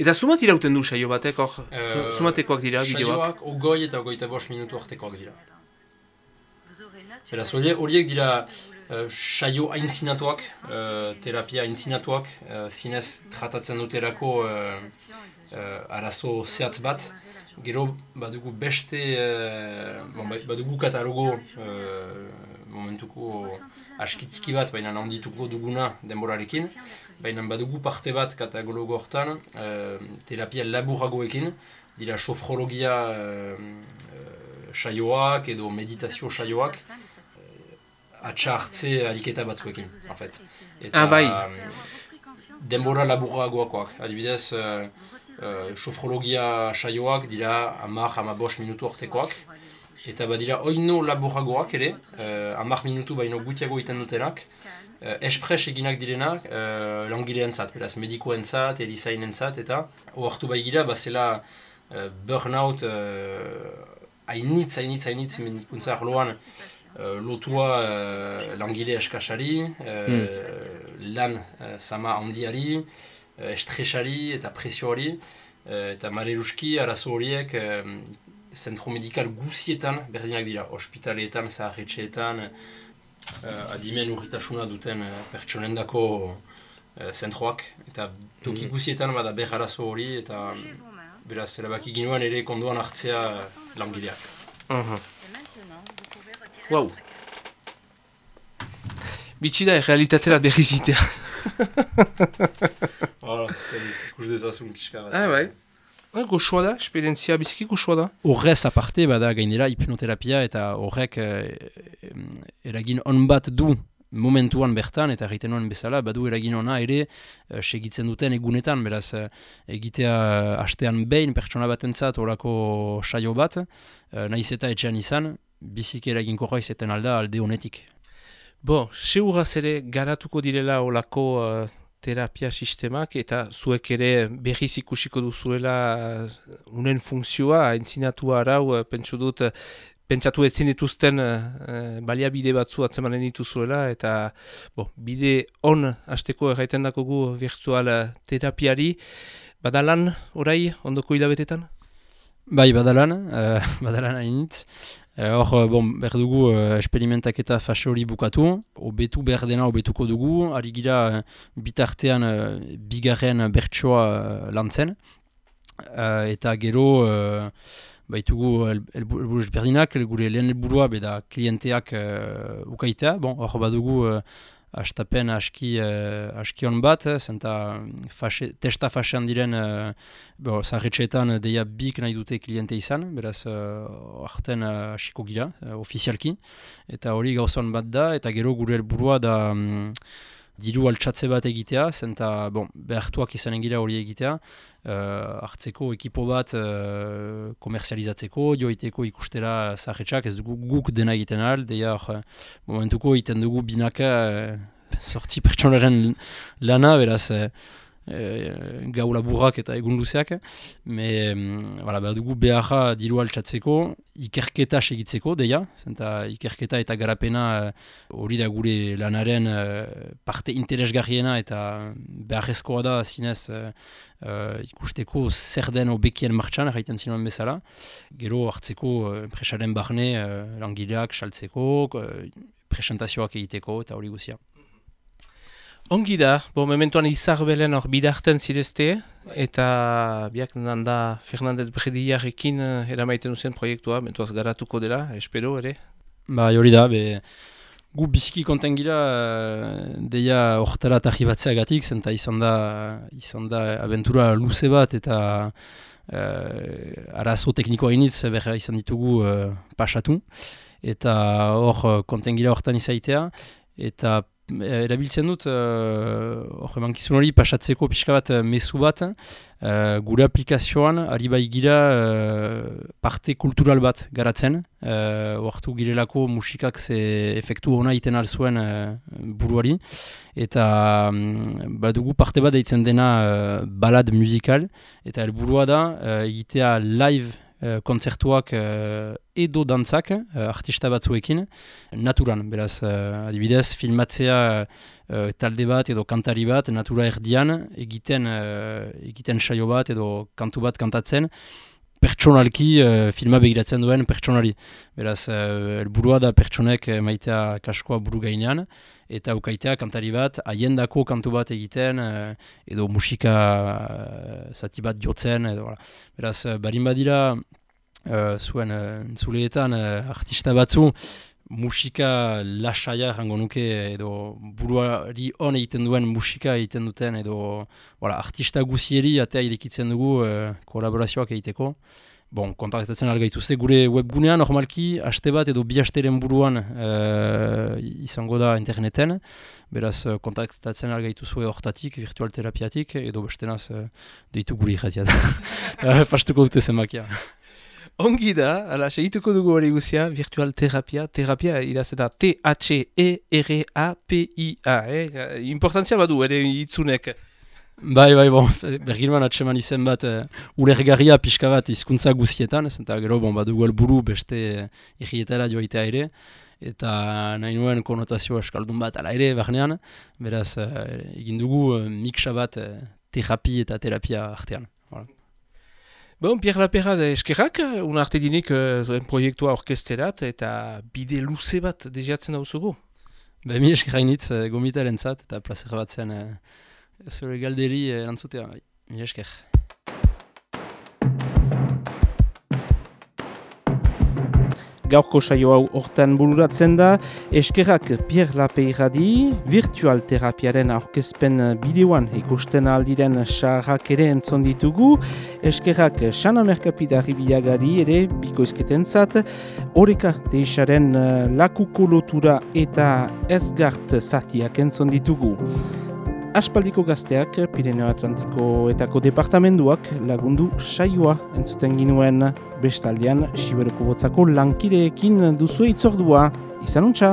Eta sumat irauten du saio batek, hor? Uh, Sumatekoak dira, bideoak? Saioak, ogoi eta ogoita bost minutu artekoak dira. Beraz, horiek dira uh, saio haintzinatuak, uh, terapia haintzinatuak, uh, zinez tratatzen duterako uh, uh, arazo zehatz bat, Gero badugu beste, uh, bon, ba, badugu katalogo uh, momentuko askitiki bat, baina handituko duguna denborarekin. Baina badugu parte bat katalogo hortan, uh, terapia laburagoekin, dira sofrologia uh, saioak edo meditazio saioak, uh, atxa hartze aliketa batzuekin, en fait. Eta, ah, bai. denbora laburagoakoak, adibidez, uh, sofrologia saioak dira amak, ama bost minutu ortekoak. Eta badira oino laboragoak ere, uh, amak minutu baino gutiago iten dutenak. Uh, espres eginak direnak uh, langilean zat, beraz medikoen zat, elizainen zat, eta oartu bai gira, bazela uh, burnout hainitz, uh, hainitz, hainitz medikuntza arloan uh, lotua uh, langile eskasari, uh, hmm. lan uh, sama handiari, uh, estresari eta presioari, uh, eta mareruski arazo horiek uh, zentro medikal guzietan berdinak dira, ospitaleetan, zaharretxeetan, uh, adimen urritasuna duten uh, pertsonendako uh, zentroak, eta toki mm. guzietan bada behar arazo hori, eta beraz, erabaki ginoan ere konduan hartzea langileak. Uh -huh. Wow. Bitxida, realitatera berrizitea. Hala, ikus dezazun pixka bat. Ah, bai. Ah, goxoa da, esperientzia biziki goxoa da. Horrez aparte, bada gainera hipnoterapia eta horrek eh, eragin on bat du momentuan bertan eta egiten nuen bezala, badu eragin ona ere uh, segitzen duten egunetan, beraz uh, egitea hastean behin pertsona batentzat horako saio bat, uh, nahiz eta etxean izan, biziki eragin korra izaten alda alde honetik. Bo, seuraz ere garatuko direla olako uh, terapia sistemak eta zuek ere berriz ikusiko duzuela uh, unen funtzioa, entzinatu arau, uh, pentsu dut, pentsatu ezin dituzten uh, baliabide batzu atzemanen dituzuela eta bo, bide on hasteko erraiten dakogu virtual terapiari. Badalan, orai, ondoko hilabetetan? Bai, badalan, uh, badalan hainitz. Hor, bon, behar dugu uh, esperimentaketa fase hori bukatu, obetu behar dena obetuko dugu, ari gira uh, bitartean uh, bigarren bertsoa uh, lantzen, uh, eta gero uh, baitugu elburu ezberdinak, gure lehen elburua beda klienteak uh, ukaitea, bon, hor badugu uh, astapen aski, uh, aski on bat, zenta fase, testa fasean diren uh, zahetxeetan deia bik nahi dute kliente izan, beraz uh, arten hasiko uh, gira, uh, ofizialki, eta hori gauzon bat da, eta gero gure helburua da um, diru altxatze bat egitea, zenta bon, behartuak izanen gira hori egitea, uh, hartzeko ekipo bat uh, komerzializatzeko, joiteko ikustera zahetxak, ez dugu guk dena egiten al, deia uh, momentuko egiten dugu binaka uh, sortzi pertsonaren lana, beraz, uh, e, gau laburrak eta egun luzeak, me, wala, behar dugu beharra diru altxatzeko, ikerketa segitzeko, deia, zenta ikerketa eta garapena hori da gure lanaren parte interesgarriena eta beharrezkoa da zinez ikusteko zer den obekien martxan, erraiten zinuen bezala, gero hartzeko enpresaren barne langileak saltzeko, presentazioak egiteko eta hori guzia. Ongi da, bo mementoan izar belen hor bidarten zirezte, eta biak nanda Fernandez Brediarekin uh, eramaiten duzen proiektua, mentuaz garatuko dela, espero ere? Ba, hori da, be, gu biziki konten gira uh, deia hortara tajibatzea gatik, zenta izan da, izan da aventura luze bat eta uh, arazo teknikoa iniz berra izan ditugu uh, pasatu. Eta hor konten gira hortan izaitea, eta Eh, erabiltzen dut uh, emankizun hori pasatzeko pixka bat uh, mezu bat uh, gure aplikazioan ari bai gira parte kultural bat garatzen. Uh, oartu girelako musikak ze efektu hona iten alzuen uh, buruari. Eta um, badugu parte bat deitzen dena uh, balad musikal. Eta helburua da uh, egitea live Eh, kontzertuak uh, edo dantzak uh, artista batzuekin. Naturan, beraz uh, adibidez filmatzea uh, talde bat edo kantari bat natura erdian egiten, uh, egiten saio bat edo kantu bat kantatzen pertsonalki uh, filma begiratzen duen pertsonari. Beraz, uh, elburua da pertsonek maitea kaskoa buru gainean, eta ukaitea kantari bat, haiendako kantu bat egiten, edo musika uh, zati bat jotzen, edo, beraz, barin badira, uh, zuen uh, artista batzu, musika lasaia jango nuke edo buruari hon egiten duen musika egiten duten edo voilà, artista guzieri atea irekitzen dugu uh, kolaborazioak egiteko. Bon, kontaktatzen algaituzte gure webgunean normalki haste bat edo bi hasteren buruan uh, izango da interneten. Beraz, kontaktatzen algaituzue hortatik, virtual terapiatik, edo bestenaz uh, deitu guri jatiat. Pastuko dute zenbakia. Ongi da, ala, segituko dugu hori guzia, virtual terapia, terapia idazeta T-H-E-R-A-P-I-A, eh? importantzia badu, ere itzunek. Bai, bai, bon, bergilman atseman izen bat, uh, ulergarria pixka bat izkuntza guzietan, eta gero, bon, badugu alburu beste uh, irrietara joaitea ere, eta nahi nuen konotazio eskaldun bat ala ere, barnean, beraz, uh, egin dugu uh, miksa bat uh, terapia eta terapia artean. Bon, Pierre Lapera eskerrak, un arte dinik uh, zuen proiektua orkesterat eta bide luze bat dejatzen hau zugu. Ba, mi eskerrainitz uh, gomitaren zat eta plazer bat zen uh, zure galderi uh, erantzutea. Mi esker. Gaurko saio hau hortan bururatzen da, eskerrak Pierre Lapeiradi, virtual terapiaren aurkezpen bideoan ikusten aldiren saharrak ere entzon ditugu, eskerrak Xana Merkapidari biagari ere bikoizketen zat, horreka deixaren eh, lakuko lotura eta ezgart zatiak entzon ditugu. Aspaldiko gazteak, Pireneo Atlantiko etako departamenduak lagundu saioa entzuten ginuen bestaldean Siberuko botzako lankideekin duzu itzordua. Izan untxa!